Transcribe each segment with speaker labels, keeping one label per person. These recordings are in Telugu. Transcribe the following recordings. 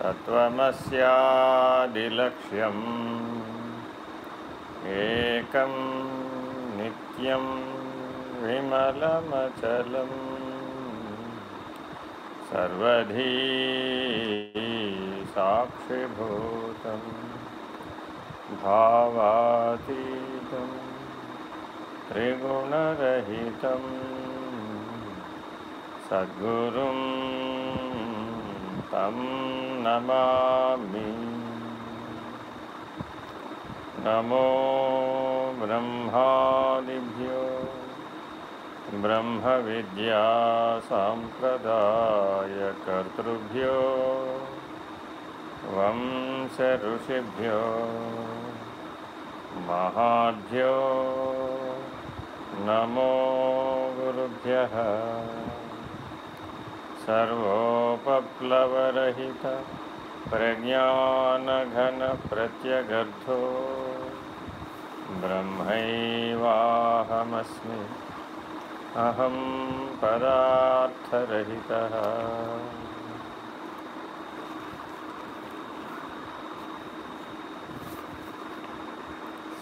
Speaker 1: तत्त्वमस्यादिलक्ष्यम् एकं नित्यं विमलमचलं सर्वधी साक्षिभूतं भावातीतं त्रिगुणरहितं सद्गुरुं तं नमामि। नमो ब्रह्मादिभ्यो। ब्रह्मविद्यासाम्प्रदायकर्तृभ्यो। वंशऋषिभ्यो। महाभ्यो। नमो गुरुभ्यः। सर्वोपप्लवरहित प्रज्ञानघनप्रत्यगर्थो ब्रह्मैवाहमस्मि। अहं पदार्थरहितः।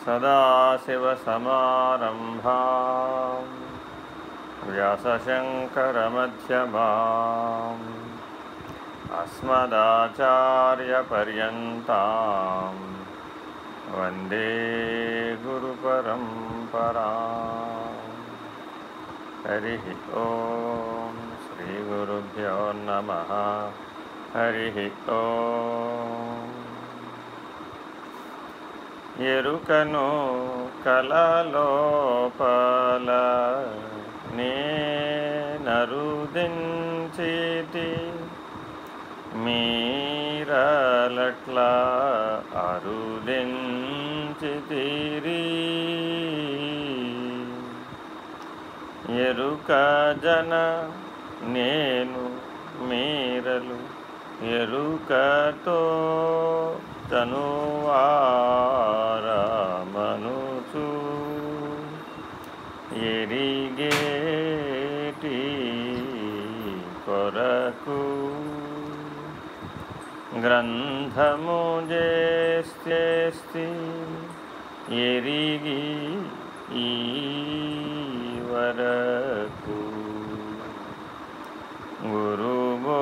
Speaker 1: सदाशिवसमारम्भाम्। व्यासशङ्करमध्यमाम् अस्मदाचार्यपर्यन्तां वन्दे गुरुपरम्परा हरिः ॐ श्रीगुरुभ्यो नमः हरिः ॐ ఎరుకను కలలోపల నేనరుదించేటి మీరలట్లా అరుదించితిరి. ఎరుక జన నేను మీరలు ఎరుకతో తనువారమనుచు ఎరిగేటి కొరకు గ్రంథము చేస్తేస్తి ఎరిగి ఈ వరకు. గురుబోధంచను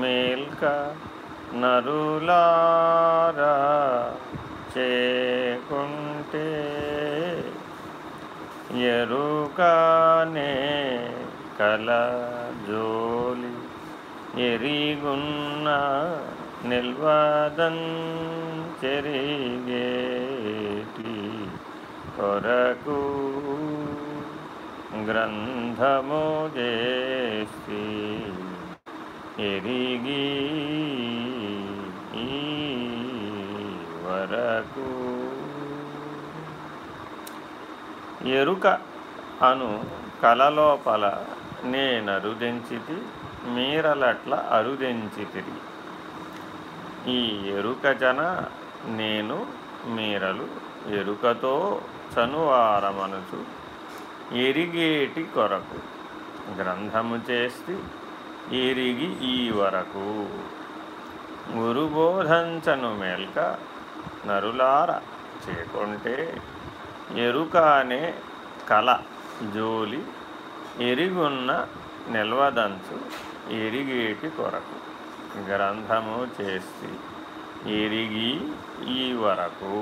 Speaker 1: మేల్క నరులారా చే ఎరుకనే కల జోలి ఎరిగున్న నిల్వదన్ చెరిగేటి కొరకు గ్రంథము చేసి ఎరిగి వరకు ఎరుక అను కలలోపల నేనరుదెంచితి మీరలట్ల అరుదెంచితిరి. ఈ ఎరుక జన నేను మీరలు ఎరుకతో చనువారమనుచు ఎరిగేటి కొరకు. గ్రంథము చేసి ఎరిగి ఈ వరకు. గురుబోధంచను మేల్క నరులార చేకుంటే ఎరుక అనే కళ జోలి ఎరిగున్న నిల్వదంచు ఎరిగేటి కొరకు గ్రంథము చేసి ఎరిగి ఈ వరకు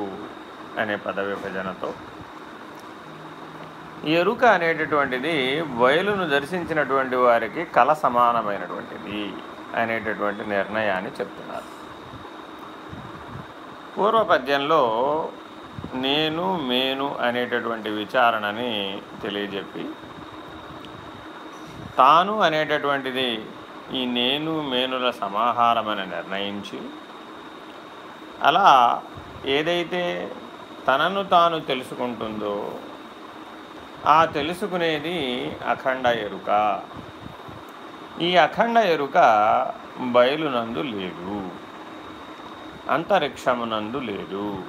Speaker 1: అనే పద విభజనతో. ఎరుక అనేటటువంటిది బయలును దర్శించినటువంటి వారికి కళ సమానమైనటువంటిది అనేటటువంటి నిర్ణయాన్ని చెప్తున్నారు. పూర్వపద్యంలో నేను మేను అనేటటువంటి విచారణని తెలియజెప్పి తాను అనేటటువంటిది ఈ నేను మేనుల సమాహారమని నిర్ణయించి అలా ఏదైతే తనను తాను తెలుసుకుంటుందో ఆ తెలుసుకునేది అఖండ ఎరుక. ఈ అఖండ ఎరుక బయలునందు లేదు. అంతరిక్షమునందు లేదు.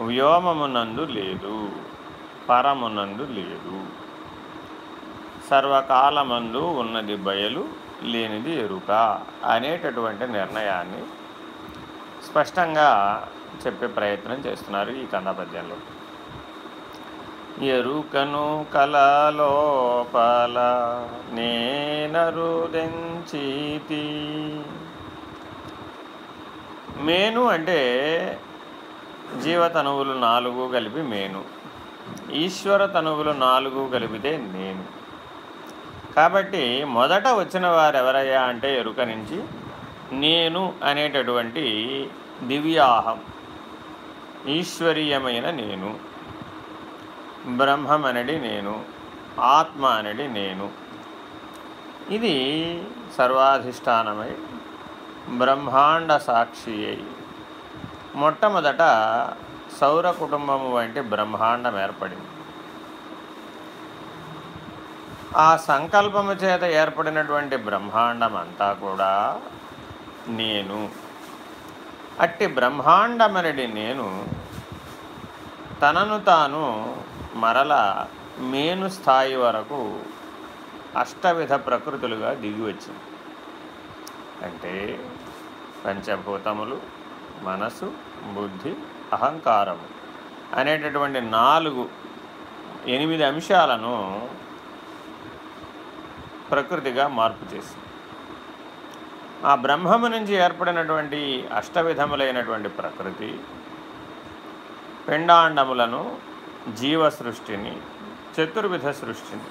Speaker 1: వ్యోమమునందు లేదు పరమునందు లేదు. సర్వకాలమందు ఉన్నది బయలు లేనిది ఎరుక అనేటటువంటి నిర్ణయాన్ని స్పష్టంగా చెప్పే ప్రయత్నం చేస్తున్నారు ఈ కన్నపద్యంలో ఎరుకను కలలోపల నేనరుదెంచీతి. మేను అంటే జీవతనువులు నాలుగు కలిపి మేను. ఈశ్వర తనువులు నాలుగు కలిపితే నేను. కాబట్టి మొదట వచ్చిన వారు ఎవరయ్యా అంటే ఎరుక నుంచి నేను అనేటటువంటి దివ్యాహం ఈశ్వరీయమైన నేను. బ్రహ్మం అనేది నేను ఆత్మ అనేది నేను. ఇది సర్వాధిష్టానమై బ్రహ్మాండ సాక్షి అయి మొట్టమొదట సౌర కుటుంబము వంటి బ్రహ్మాండం ఏర్పడింది. ఆ సంకల్పము చేత ఏర్పడినటువంటి బ్రహ్మాండం అంతా కూడా నేను. అట్టి బ్రహ్మాండమనడి నేను తనను తాను మరల మేను స్థాయి వరకు అష్టవిధ ప్రకృతులుగా దిగి వచ్చింది. అంటే పంచభూతములు మనసు బుద్ధి అహంకారము అనేటటువంటి నాలుగు ఎనిమిది అంశాలను ప్రకృతిగా మార్పు చేసింది ఆ బ్రహ్మము నుంచి ఏర్పడినటువంటి అష్టవిధములైనటువంటి ప్రకృతి పిండాండములను జీవ సృష్టిని చతుర్విధ సృష్టిని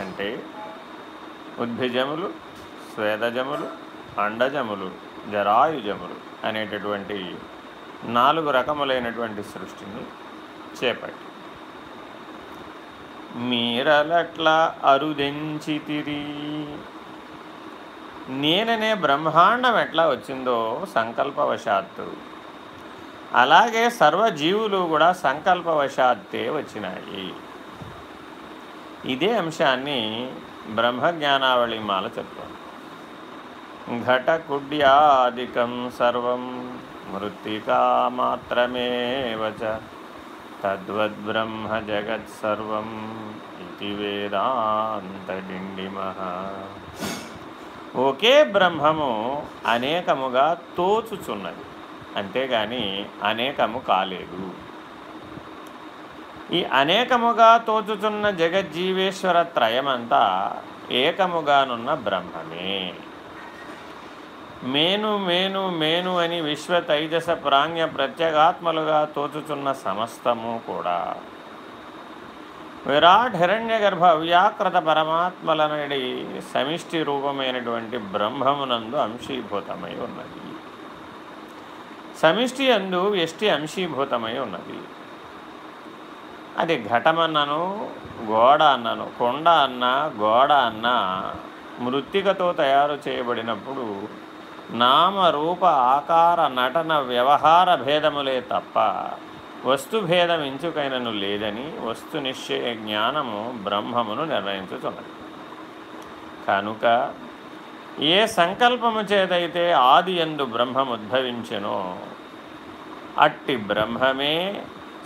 Speaker 1: అంటే ఉద్భిజములు స్వేదజములు అండజములు జరాయుజములు అనేటటువంటి నాలుగు రకములైనటువంటి సృష్టిని చేపట్టి. మీరలట్లా అరుదెంచితిరి. నేననే బ్రహ్మాండం ఎట్లా వచ్చిందో సంకల్పవశాత్తు. అలాగే సర్వజీవులు కూడా సంకల్పవశాత్తే వచ్చినాయి. ఇదే అంశాన్ని బ్రహ్మజ్ఞానావళి మాల చెప్తుంది. ఘటకుడ్యాదికం సర్వం మృత్తికా మాత్రమేవచ తద్వద్బ్రహ్మ జగత్సర్వం ఇది వేదాంతడిండిమ. ఒకే బ్రహ్మము అనేకముగా తోచుచున్నది. అంతేగాని అనేకము కాలేదు. ఈ అనేకముగా తోచుచున్న జగజ్జీవేశ్వర త్రయమంతా ఏకముగానున్న బ్రహ్మమే. మేను మేను మేను అని విశ్వ తైజస ప్రాంగ్య ప్రత్యేగాత్మలుగా తోచుచున్న సమస్తము కూడా. విరాట్ హిరణ్య గర్భ వ్యాకృత పరమాత్మలనడి సమిష్టి రూపమైనటువంటి బ్రహ్మమునందు అంశీభూతమై ఉన్నది. సమిష్టి అందు ఎష్టి అంశీభూతమై ఉన్నది. అది ఘటమన్నను గోడ అన్నను కొండ అన్న గోడ అన్న మృత్తికతో తయారు చేయబడినప్పుడు నామరూప ఆకార నటన వ్యవహార భేదములే తప్ప వస్తుభేదం ఇంచుకైనను లేదని వస్తు నిశ్చయ జ్ఞానము బ్రహ్మమును నిర్ణయించుతున్నది కనుక ఏ సంకల్పము చేదైతే ఆది ఎందు బ్రహ్మముద్భవించెనో అట్టి బ్రహ్మమే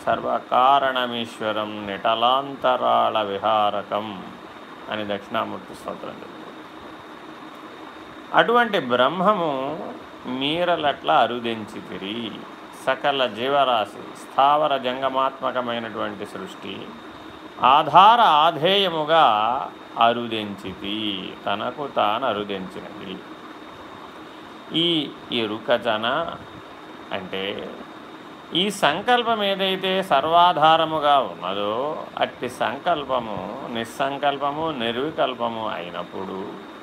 Speaker 1: సర్వకారణమీశ్వరం నిటలాంతరాళ విహారకం అని దక్షిణామూర్తి స్తోత్రం చెప్తుంది అటువంటి బ్రహ్మము మీరలట్ల అరుదించితిరి సకల జీవరాశి స్థావర జంగమాత్మకమైనటువంటి సృష్టి ఆధార ఆధేయముగా అరుదించితి తనకు తాను అరుదించినది. ఈ ఎరుకజన అంటే ఈ సంకల్పం ఏదైతే సర్వాధారముగా ఉన్నదో అట్టి సంకల్పము నిస్సంకల్పము నిర్వికల్పము అయినప్పుడు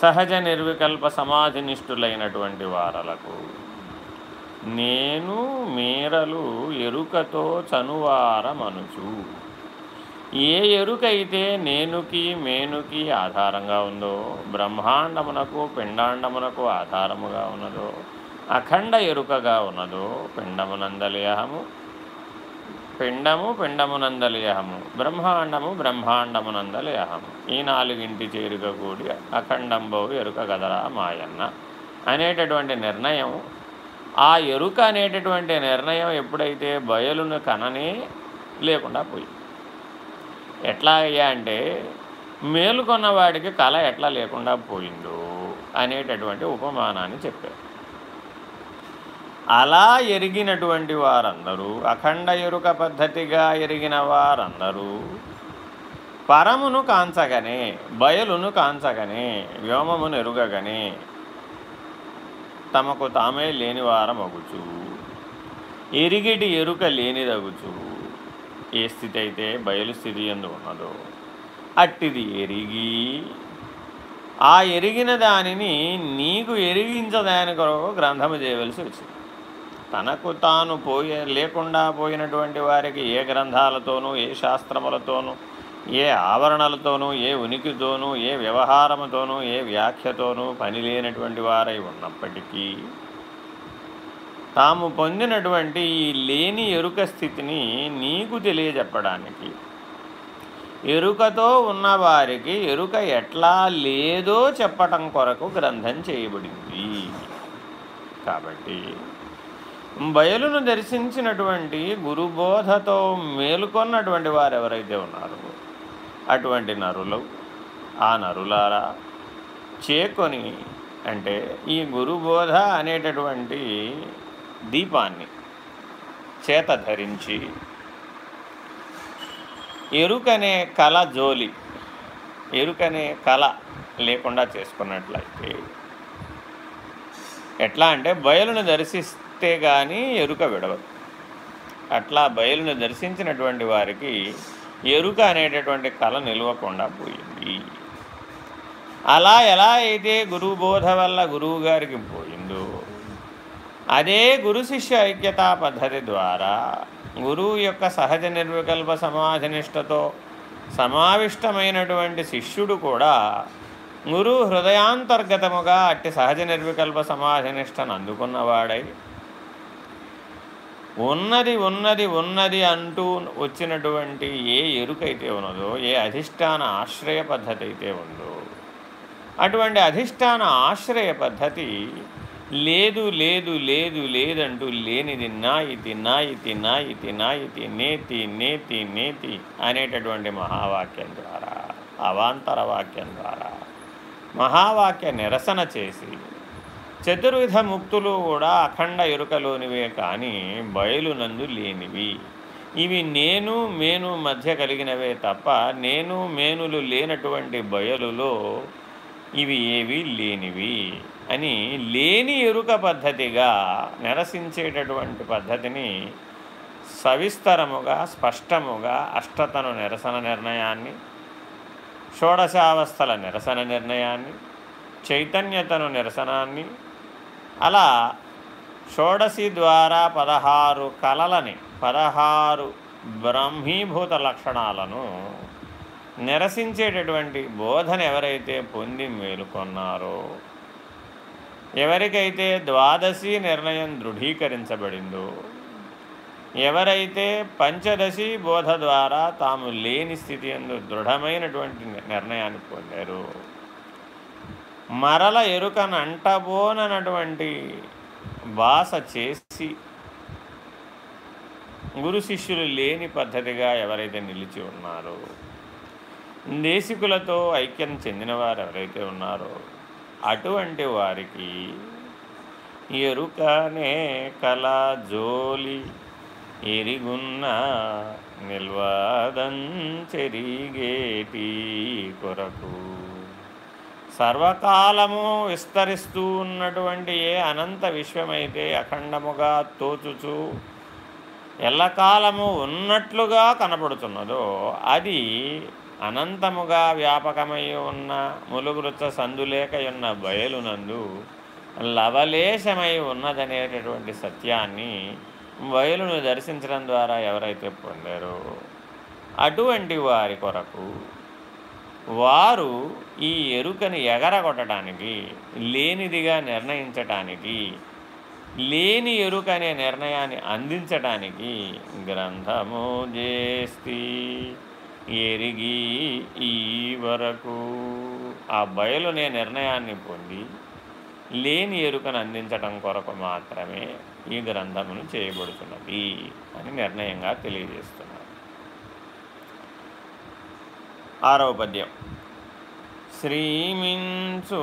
Speaker 1: సహజ నిర్వికల్ప సమాధినిష్ఠులైనటువంటి వారలకు నేను మీరలు ఎరుకతో చనువారమనుచు. ఏ ఎరుకైతే నేనుకి మేనుకి ఆధారంగా ఉందో బ్రహ్మాండమునకు పిండాండమునకు ఆధారముగా ఉన్నదో అఖండ ఎరుకగా ఉన్నదో పిండమునందలియహము పిండము పిండమునందలియహము. బ్రహ్మాండము బ్రహ్మాండమునందలియహము. ఈ నాలుగింటి చేరుక కూడి అఖండంబవు ఎరుక గదరా మాయన్న. అనేటటువంటి నిర్ణయం ఆ ఎరుక అనేటటువంటి నిర్ణయం ఎప్పుడైతే బయలును కననే లేకుండా పోయి. ఎట్లా అయ్యా అంటే మేలుకొన్నవాడికి కళ ఎట్లా లేకుండా పోయిందో అనేటటువంటి ఉపమానాన్ని చెప్పారు. అలా ఎరిగినటువంటి వారందరూ అఖండ ఎరుక పద్ధతిగా ఎరిగిన వారందరూ పరమును కాంచగనే బయలును కాంచగనే వ్యోమమును ఎరుగగనే తమకు తామే లేని వారమగుచు ఎరిగిటి ఎరుక లేనిదగుచు ఏ స్థితి అయితే బయలు స్థితి ఎందు ఉన్నదో అట్టిది ఎరిగి ఆ ఎరిగిన దానిని నీకు ఎరిగించదాని కొరకు గ్రంథము చేయవలసి వచ్చింది. తనకు తాను పోయే లేకుండా పోయినటువంటి వారికి ఏ గ్రంథాలతోనూ ఏ శాస్త్రములతోనూ ఏ ఆవరణలతోనూ ఏ ఉనికితోనూ ఏ వ్యవహారముతోనూ ఏ వ్యాఖ్యతోనూ పని లేనటువంటి వారై ఉన్నప్పటికీ తాము పొందినటువంటి ఈ లేని ఎరుక స్థితిని నీకు తెలియజెప్పడానికి ఎరుకతో ఉన్నవారికి ఎరుక ఎట్లా లేదో చెప్పటం కొరకు గ్రంథం చేయబడింది. కాబట్టి బయలును దర్శించినటువంటి గురుబోధతో మేలుకొన్నటువంటి వారు ఎవరైతే ఉన్నారో అటువంటి నరులు ఆ నరులారా చేకొని అంటే ఈ గురుబోధ అనేటటువంటి దీపాన్ని చేత ధరించి ఎరుకనే కళ జోలి ఎరుకనే కళ లేకుండా చేసుకున్నట్లయితే ఎట్లా అంటే బయలును దర్శిస్తే కానీ ఎరుక విడవదు. అట్లా బయలును దర్శించినటువంటి వారికి ఎరుక అనేటటువంటి కళ నిలవకుండా పోయింది. అలా ఎలా అయితే గురువు బోధ వల్ల గురువు గారికి పోయిందో అదే గురు శిష్య ఐక్యతా పద్ధతి ద్వారా గురువు యొక్క సహజ నిర్వికల్ప సమాధినిష్టతో సమావిష్టమైనటువంటి శిష్యుడు కూడా గురు హృదయాంతర్గతముగా అట్టి సహజ నిర్వికల్ప సమాధినిష్టను అందుకున్నవాడై ఉన్నది ఉన్నది ఉన్నది అంటూ వచ్చినటువంటి ఏ ఎరుకైతే ఉన్నదో ఏ అధిష్టాన ఆశ్రయ పద్ధతి అయితే ఉందో అటువంటి అధిష్టాన ఆశ్రయ పద్ధతి లేదు లేదు లేదు లేదంటూ లేనిది నా ఇది నా ఇది నా ఇది నా ఇది నేతి నేతి నేతి అనేటటువంటి మహావాక్యం ద్వారా అవాంతర వాక్యం ద్వారా మహావాక్య నిరసన చేసి చతుర్విధ ముక్తులు కూడా అఖండ ఎరుకలోనివే కానీ బయలునందు లేనివి. ఇవి నేను మేను మధ్య కలిగినవే తప్ప నేను మేనులు లేనటువంటి బయలులో ఇవి ఏవి లేనివి అని లేని ఎరుక పద్ధతిగా నిరసించేటటువంటి పద్ధతిని సవిస్తరముగా స్పష్టముగా అష్టతను నిరసన నిర్ణయాన్ని షోడశావస్థల నిరసన నిర్ణయాన్ని చైతన్యతను నిరసనాన్ని అలా షోడశి ద్వారా పదహారు కళలని పదహారు బ్రహ్మీభూత లక్షణాలను నిరసించేటటువంటి బోధన ఎవరైతే పొంది మేలుకొన్నారో ఎవరికైతే ద్వాదశి నిర్ణయం దృఢీకరించబడిందో ఎవరైతే పంచదశి బోధ ద్వారా తాము లేని స్థితి ఎందు దృఢమైనటువంటి నిర్ణయాన్ని పొందారు మరల ఎరుకనంటబోనటువంటి భాష చేసి గురు శిష్యులు లేని పద్ధతిగా ఎవరైతే నిలిచి ఉన్నారో దేశికులతో ఐక్యం చెందినవారు ఎవరైతే ఉన్నారో అటువంటి వారికి ఎరుకనే కళ జోలి ఎరిగున్న నిల్వాదంచెరిగేటి కొరకు. సర్వకాలము విస్తరిస్తూ ఉన్నటువంటి ఏ అనంత విశ్వమైతే అఖండముగా తోచుచు ఎల్లకాలము ఉన్నట్లుగా కనపడుతున్నదో అది అనంతముగా వ్యాపకమై ఉన్న ములుగురుత సందులేకయున్న బయలునందు లవలేశమై ఉన్నదనేటటువంటి సత్యాన్ని బయలును దర్శించడం ద్వారా ఎవరైతే పొందారో అటువంటి వారి కొరకు వారు ఈ ఎరుకని ఎగరగొట్టడానికి లేనిదిగా నిర్ణయించటానికి లేని ఎరుక అనే నిర్ణయాన్ని అందించటానికి గ్రంథము చేస్తి ఎరిగి ఈ వరకు. ఆ బయలునే నిర్ణయాన్ని పొంది లేని ఎరుకను అందించటం కొరకు మాత్రమే ఈ గ్రంథమును చేయబడుతున్నది అని నిర్ణయంగా తెలియజేస్తుంది ఆరవ పద్యం. శ్రీమించు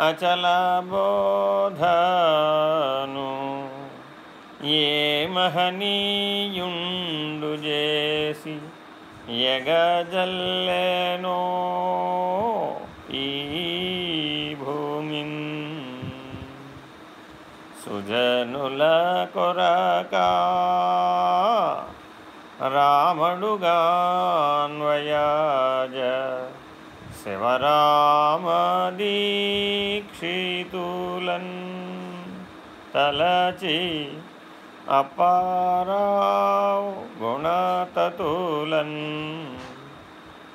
Speaker 1: అచలబోధను ఏ మహనీయుండు చేసి ఎగజల్లెనో ఈ భూమిన్. సుజనుల కొరకా రామడుగాన్వయాజ శివరామదీక్షితులన్ తలచి అపారావు గుణతతులన్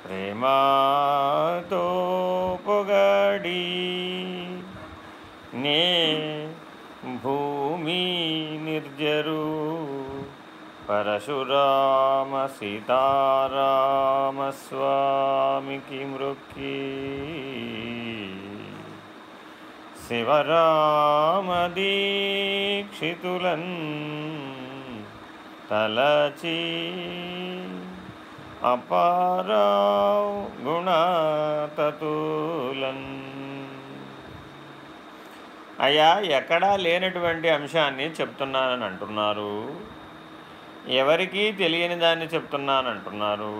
Speaker 1: ప్రేమతో పొగడి నే భూమి నిర్జరు పరశురామ సీతారామస్వామికి మృక్కి. శివరామదీక్షితులన్ తలచి అపారావు గుణతతులన్. అయ్యా ఎక్కడా లేనటువంటి అంశాన్ని చెప్తున్నానని అంటున్నారు. ఎవరికీ తెలియని దాన్ని చెప్తున్నానంటున్నారు.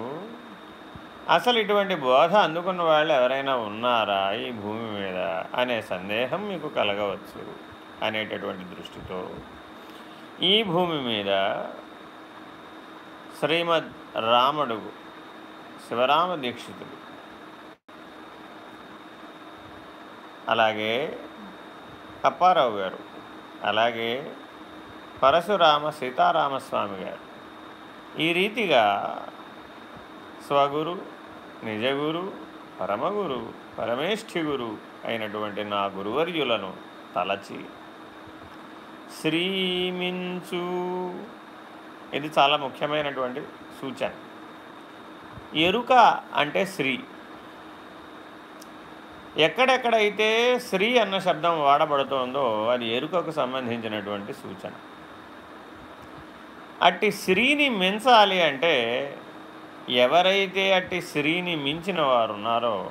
Speaker 1: అసలు ఇటువంటి బోధ అందుకున్న వాళ్ళు ఎవరైనా ఉన్నారా ఈ భూమి మీద అనే సందేహం మీకు కలగవచ్చు అనేటటువంటి దృష్టితో. ఈ భూమి మీద శ్రీమద్ రాముడు శివరామ దీక్షితుడు అలాగే అప్పారావు గారు అలాగే పరశురామ సీతారామస్వామి గారు. ఈ రీతిగా స్వగురు నిజగురు పరమగురు పరమేష్ఠి గురు అయినటువంటి నా గురువర్యులను తలచి శ్రీమించు. ఇది చాలా ముఖ్యమైనటువంటి సూచన. ఎరుక అంటే శ్రీ. ఎక్కడెక్కడైతే శ్రీ అన్న శబ్దం వాడబడుతోందో అది ఎరుకకు సంబంధించినటువంటి సూచన. అట్టి శ్రీని మించాలి అంటే ఎవరైతే అట్టి శ్రీని మించిన వారు ఉన్నారో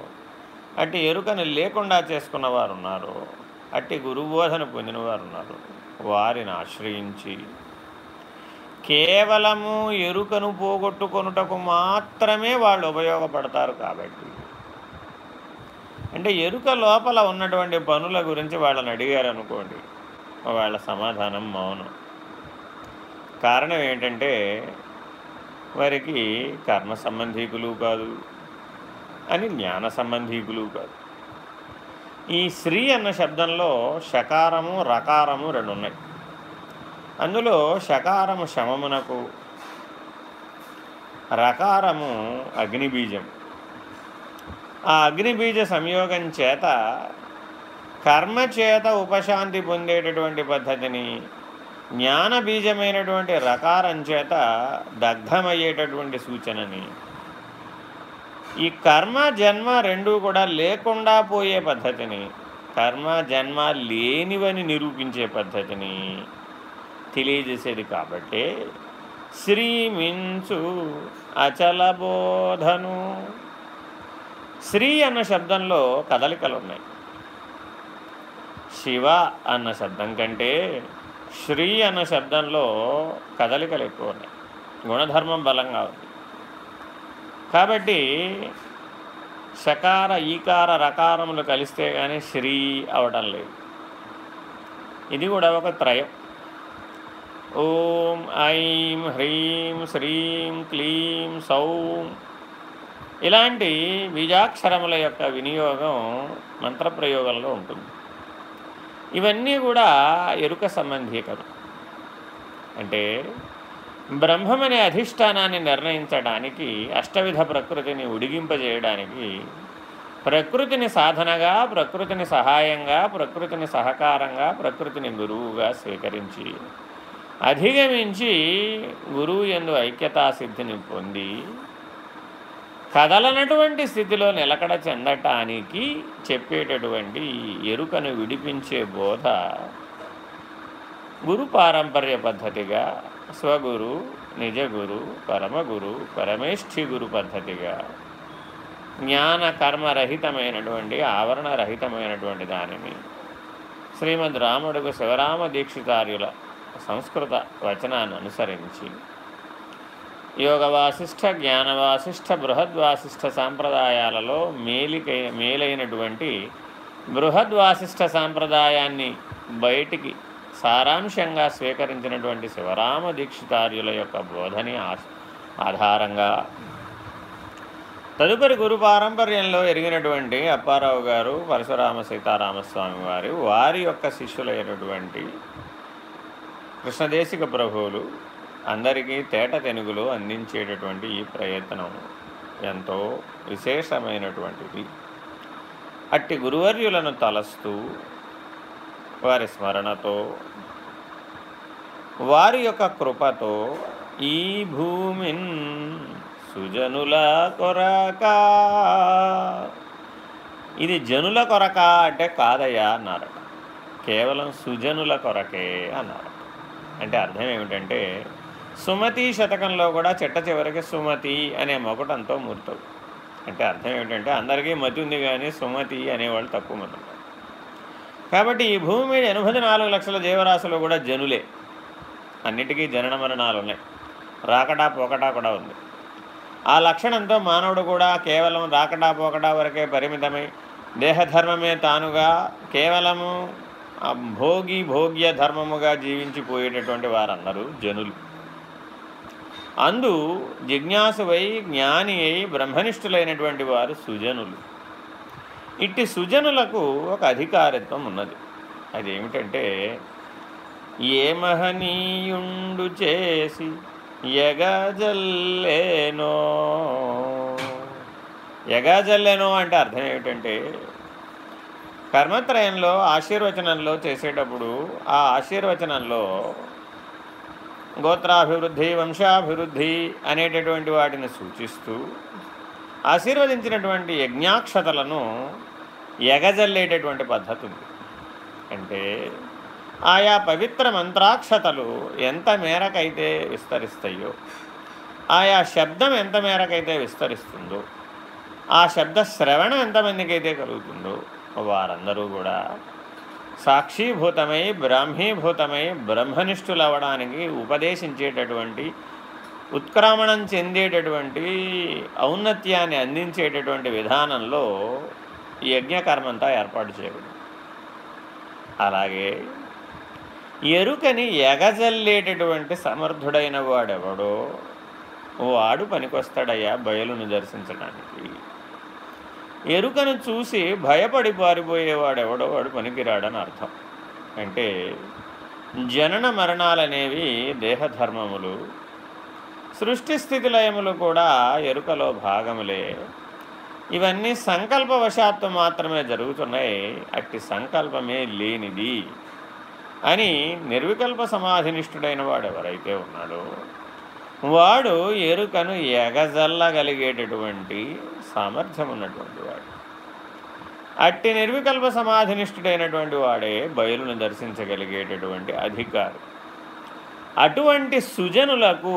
Speaker 1: అట్టి ఎరుకను లేకుండా చేసుకున్న వారు ఉన్నారో అట్టి గురుబోధన పొందిన వారు ఉన్నారు వారిని ఆశ్రయించి. కేవలము ఎరుకను పోగొట్టుకొనుటకు మాత్రమే వాళ్ళు ఉపయోగపడతారు కాబట్టి. అంటే ఎరుక లోపల ఉన్నటువంటి పనుల గురించి వాళ్ళని అడిగారు అనుకోండి వాళ్ళ సమాధానం మౌనం. కారణం ఏంటంటే వారికి కర్మ సంబంధీకులు కాదు అని జ్ఞాన సంబంధీకులు కాదు. ఈ శ్రీ అన్న శబ్దంలో షకారము రకారము రెండు ఉన్నాయి. అందులో షకారము శమమునకు రకారము అగ్నిబీజం. ఆ అగ్నిబీజ సంయోగం చేత కర్మ చేత ఉపశాంతి పొందేటటువంటి పద్ధతిని జ్ఞాన బీజమైనటువంటి రకారం చేత దగ్ధమయ్యేటటువంటి సూచనని. ఈ కర్మ జన్మ రెండూ కూడా లేకుండా పోయే పద్ధతిని కర్మ జన్మ లేనివని నిరూపించే పద్ధతిని తెలియజేసేది కాబట్టి శ్రీమించు అచలబోధను. శ్రీ అన్న శబ్దంలో కదలికలు ఉన్నాయి శివ అన్న శబ్దం కంటే శ్రీ అన్న శబ్దంలో కదలికలు ఎక్కువ ఉన్నాయి. గుణధర్మం బలంగా ఉంది. కాబట్టి సకార ఈకార రకారములు కలిస్తే కానీ శ్రీ అవడం లేదు. ఇది కూడా ఒక త్రయం. ఓం ఐం హ్రీం శ్రీం క్లీం సౌం. ఇలాంటి బీజాక్షరముల యొక్క వినియోగం మంత్రప్రయోగంలో ఉంటుంది. ఇవన్నీ కూడా ఎరుక సంబంధీకరం అంటే బ్రహ్మమనే అధిష్టానాన్ని నిర్ణయించడానికి అష్టవిధ ప్రకృతిని ఉడిగింపజేయడానికి ప్రకృతిని సాధనగా ప్రకృతిని సహాయంగా ప్రకృతిని సహకారంగా ప్రకృతిని గురువుగా స్వీకరించి అధిగమించి గురువు ఎందు ఐక్యతా సిద్ధిని పొంది కదలనటువంటి స్థితిలో నిలకడ చెందటానికి చెప్పేటటువంటి ఎరుకను విడిపించే బోధ గురు పారంపర్య పద్ధతిగా స్వగురు నిజగురు పరమగురు పరమేష్ఠి గురు పద్ధతిగా జ్ఞాన కర్మరహితమైనటువంటి ఆవరణరహితమైనటువంటి దానిని శ్రీమద్ రాముడుకు శివరామ దీక్షితార్యుల సంస్కృత వచనాన్ని అనుసరించి యోగ వాసిష్ఠ జ్ఞాన వాసిష్ఠ బృహద్వాసిష్ఠ సాంప్రదాయాలలో మేలికై మేలైనటువంటి బృహద్వాసిష్ఠ సాంప్రదాయాన్ని బయటికి సారాంశంగా స్వీకరించినటువంటి శివరామ దీక్షితార్యుల యొక్క బోధని ఆధారంగా తదుపరి గురు పారంపర్యంలో ఎరిగినటువంటి అప్పారావు గారు పరశురామ సీతారామస్వామి వారి వారి యొక్క శిష్యులైనటువంటి కృష్ణదేశిక ప్రభువులు అందరికీ తేట తెనుగులు అందించేటటువంటి ఈ ప్రయత్నం ఎంతో విశేషమైనటువంటిది. అట్టి గురువర్యులను తలస్తూ వారి స్మరణతో వారి యొక్క కృపతో ఈ భూమిన్ సుజనుల కొరక. ఇది జనుల కొరక అంటే కాదయ్యా అన్నారట. కేవలం సుజనుల కొరకే అన్నారు అంటే అర్థం ఏమిటంటే సుమతి శతకంలో కూడా చెట్ట చివరికి సుమతి అనే మొకటంతో మూర్తవు. అంటే అర్థం ఏమిటంటే అందరికీ మతి ఉంది కానీ సుమతి అనేవాళ్ళు తక్కువ మంది కాబట్టి ఈ భూమి మీద ఎనభై నాలుగు లక్షల జీవరాశులు కూడా జనులే. అన్నిటికీ జనన మరణాలు ఉన్నాయి. రాకటా పోకటా కూడా ఉంది. ఆ లక్షణంతో మానవుడు కూడా కేవలం రాకటా పోకటా వరకే పరిమితమై దేహధర్మమే తానుగా కేవలము భోగి భోగ్య ధర్మముగా జీవించిపోయేటటువంటి వారందరూ జనులు. అందు జిజ్ఞాసువై జ్ఞాని అయి బ్రహ్మనిష్ఠులైనటువంటి వారు సుజనులు. ఇట్టి సుజనులకు ఒక అధికారిత్వం ఉన్నది. అదేమిటంటే ఏ మహనీయుండు చేసి ఎగజల్లేనో ఎగజల్లేనో అంటే అర్థం ఏమిటంటే కర్మత్రయంలో ఆశీర్వచనంలో చేసేటప్పుడు ఆ ఆశీర్వచనంలో గోత్రాభివృద్ధి వంశాభివృద్ధి అనేటటువంటి వాటిని సూచిస్తూ ఆశీర్వదించినటువంటి యజ్ఞాక్షతలను ఎగజల్లేటటువంటి పద్ధతి ఉంది అంటే ఆయా పవిత్ర మంత్రాక్షతలు ఎంత మేరకైతే విస్తరిస్తాయో ఆయా శబ్దం ఎంత మేరకైతే విస్తరిస్తుందో ఆ శబ్ద శ్రవణం ఎంతమందికైతే కలుగుతుందో వారందరూ కూడా సాక్షీభూతమై బ్రాహ్మీభూతమై బ్రహ్మనిష్ఠులవడానికి ఉపదేశించేటటువంటి ఉత్క్రమణం చెందేటటువంటి ఔన్నత్యాన్ని అందించేటటువంటి విధానంలో ఈ యజ్ఞకర్మంతా ఏర్పాటు చేయబడింది. అలాగే ఎరుకని ఎగజల్లేటటువంటి సమర్థుడైన వాడెవడో వాడు పనికొస్తాడయ్యా బయలును దర్శించడానికి. ఎరుకను చూసి భయపడి పారిపోయేవాడెవడో వాడు పనికిరాడని అర్థం. అంటే జనన మరణాలనేవి దేహధర్మములు సృష్టి స్థితి లయములు కూడా ఎరుకలో భాగములే. ఇవన్నీ సంకల్పవశాత్తు మాత్రమే జరుగుతున్నాయి. అట్టి సంకల్పమే లేనిది అని నిర్వికల్ప సమాధినిష్ఠుడైన వాడు ఎవరైతే ఉన్నాడో వాడు ఎరుకను ఎగజల్లగలిగేటటువంటి సామర్థ్యం ఉన్నటువంటి వాడు. అట్టి నిర్వికల్ప సమాధినిష్ఠుడైనటువంటి వాడే బయలును దర్శించగలిగేటటువంటి అధికారి. అటువంటి సుజనులకు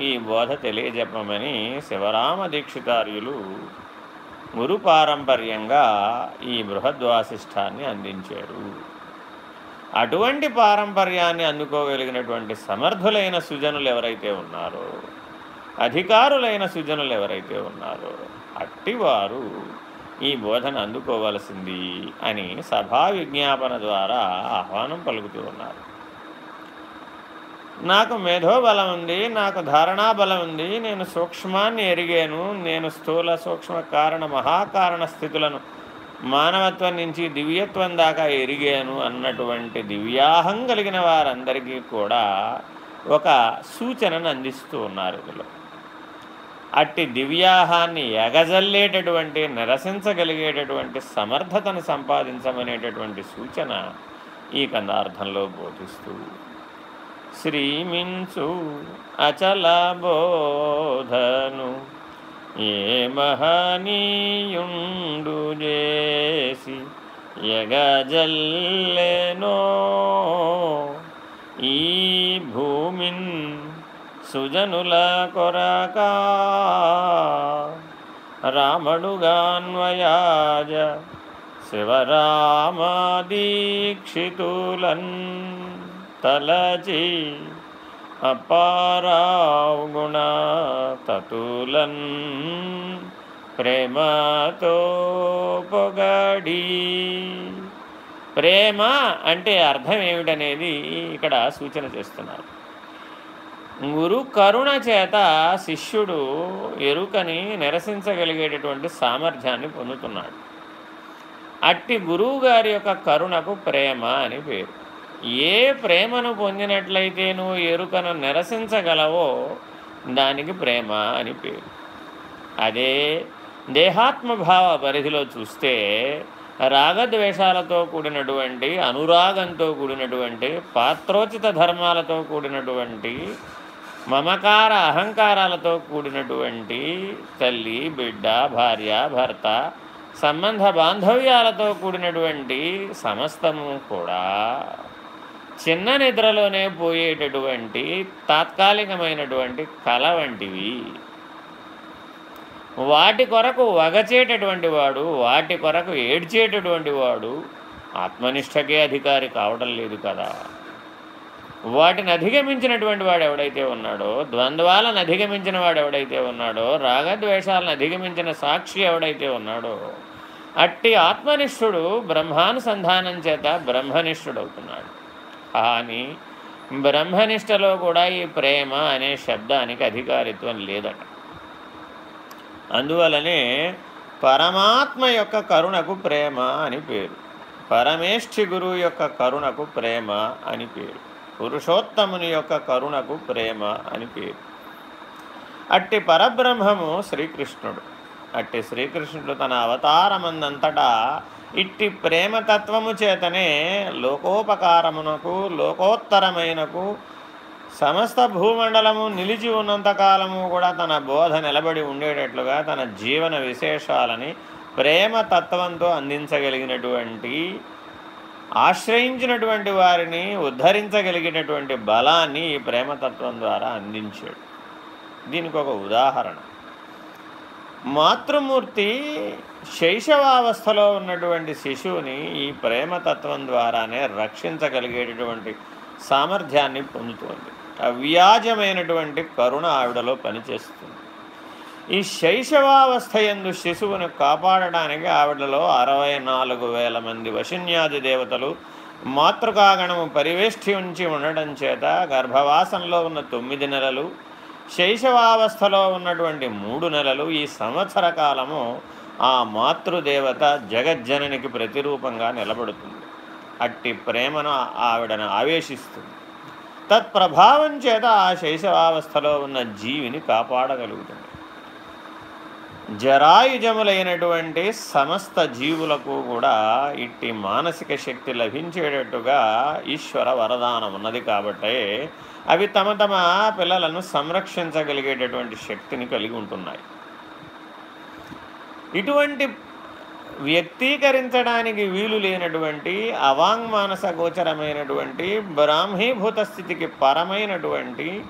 Speaker 1: ఈ బోధ తెలియజెప్పమని శివరామ దీక్షితార్యులు గురు పారంపర్యంగా ఈ బృహద్వాసిష్టాన్ని అందించారు. అటువంటి పారంపర్యాన్ని అందుకోగలిగినటువంటి సమర్థులైన సుజనులు ఎవరైతే ఉన్నారో అధికారులైన సుజనులు ఎవరైతే ఉన్నారో అట్టివారు ఈ బోధన అందుకోవలసింది అని సభా విజ్ఞాపన ద్వారా ఆహ్వానం పలుకుతూ ఉన్నారు. నాకు మేధోబలం ఉంది నాకు ధారణా బలం ఉంది నేను సూక్ష్మాన్ని ఎరిగాను నేను స్థూల సూక్ష్మ కారణ మహాకారణ స్థితులను మానవత్వం నుంచి దివ్యత్వం దాకా ఎరిగాను అన్నటువంటి దివ్యాహం కలిగిన వారందరికీ కూడా ఒక సూచనను అందిస్తూ ఉన్నారు ఇందులో. అట్టి దివ్యాహాన్ని ఎగజల్లేటటువంటి నిరసించగలిగేటటువంటి సమర్థతను సంపాదించమనేటటువంటి సూచన ఈ కందార్థంలో బోధిస్తూ శ్రీమించు అచల బోధను ఏ మహనీయుండు చేసి ఎగజల్లెనో ఈ భూమిన్ సుజనుల కొరక రామడుగాన్వయాజ శివరామ దీక్షితులన్ తలచి అపారావు గుణ తతులన్ ప్రేమతో పొగడి. ప్రేమ అంటే అర్థం ఏమిటనేది ఇక్కడ సూచన చేస్తున్నారు. గురు కరుణ చేత శిష్యుడు ఎరుకని నిరసించగలిగేటటువంటి సామర్థ్యాన్ని పొందుతున్నాడు. అట్టి గురువు గారి యొక్క కరుణకు ప్రేమ అని పేరు. ఏ ప్రేమను పొందినట్లయితే నువ్వు ఎరుకను నిరసించగలవో దానికి ప్రేమ అని పేరు. అదే దేహాత్మభావ పరిధిలో చూస్తే రాగద్వేషాలతో కూడినటువంటి అనురాగంతో కూడినటువంటి పాత్రోచిత ధర్మాలతో కూడినటువంటి మమకార అహంకారాలతో కూడినటువంటి తల్లి బిడ్డ భార్య భర్త సంబంధ బాంధవ్యాలతో కూడినటువంటి సమస్తము కూడా చిన్న నిద్రలోనే పోయేటటువంటి తాత్కాలికమైనటువంటి కళ వంటివి. వాటి కొరకు వగచేటటువంటి వాడు వాటి కొరకు ఏడ్చేటటువంటి వాడు ఆత్మనిష్టకే అధికారి కావడం లేదు కదా. వాటిని అధిగమించినటువంటి వాడు ఎవడైతే ఉన్నాడో ద్వంద్వాలను అధిగమించిన వాడు ఎవడైతే ఉన్నాడో రాగద్వేషాలను అధిగమించిన సాక్షి ఎవడైతే ఉన్నాడో అట్టి ఆత్మనిష్ఠుడు బ్రహ్మానుసంధానం చేత బ్రహ్మనిష్ఠుడవుతున్నాడు. కానీ బ్రహ్మనిష్టలో కూడా ఈ ప్రేమ అనే శబ్దానికి అధికారిత్వం లేదట. అందువలనే పరమాత్మ యొక్క కరుణకు ప్రేమ అని పేరు. పరమేష్ఠి గురువు యొక్క కరుణకు ప్రేమ అని పేరు. పురుషోత్తముని యొక్క కరుణకు ప్రేమ అని పేరు. అట్టి పరబ్రహ్మము శ్రీకృష్ణుడు. అట్టి శ్రీకృష్ణుడు తన అవతారమందంతటా ఇట్టి ప్రేమతత్వము చేతనే లోకోపకారమునకు లోకోత్తరమైనకు సమస్త భూమండలము నిలిచి ఉన్నంతకాలము కూడా తన బోధ నిలబడి ఉండేటట్లుగా తన జీవన విశేషాలని ప్రేమ తత్వంతో అందించగలిగినటువంటి ఆశ్రయించినటువంటి వారిని ఉద్ధరించగలిగినటువంటి బలాన్ని ఈ ప్రేమతత్వం ద్వారా అందించాడు. దీనికి ఒక ఉదాహరణ. మాతృమూర్తి శైశవావస్థలో ఉన్నటువంటి శిశువుని ఈ ప్రేమతత్వం ద్వారానే రక్షించగలిగేటటువంటి సామర్థ్యాన్ని పొందుతోంది. అవ్యాజమైనటువంటి కరుణ ఆవిడలో పనిచేస్తుంది. ఈ శైశవావస్థ ఎందు శిశువును కాపాడడానికి ఆవిడలో అరవై నాలుగు వేల మంది వశిన్యాది దేవతలు మాతృకాగణము పరివేష్టి ఉంచి ఉండడం చేత గర్భవాసంలో ఉన్న తొమ్మిది నెలలు శైశవావస్థలో ఉన్నటువంటి మూడు నెలలు ఈ సంవత్సర కాలము ఆ మాతృదేవత జగజ్జననికి ప్రతిరూపంగా నిలబడుతుంది. అట్టి ప్రేమను ఆవిడను ఆవేశిస్తుంది. తత్ప్రభావం చేత ఆ శైశవావస్థలో ఉన్న జీవిని కాపాడగలుగుతుంది. జరాయుజములైనటువంటి సమస్త జీవులకు కూడా ఇట్టి మానసిక శక్తి లభించేటట్టుగా ఈశ్వర వరదానం ఉన్నది కాబట్టే అవి తమ తమ పిల్లలను సంరక్షించగలిగేటటువంటి శక్తిని కలిగి ఉంటున్నాయి. ఇటువంటి వ్యక్తీకరించడానికి వీలు లేనటువంటి అవాంగ్మానస గోచరమైనటువంటి బ్రాహ్మీభూత స్థితికి పరమైనటువంటి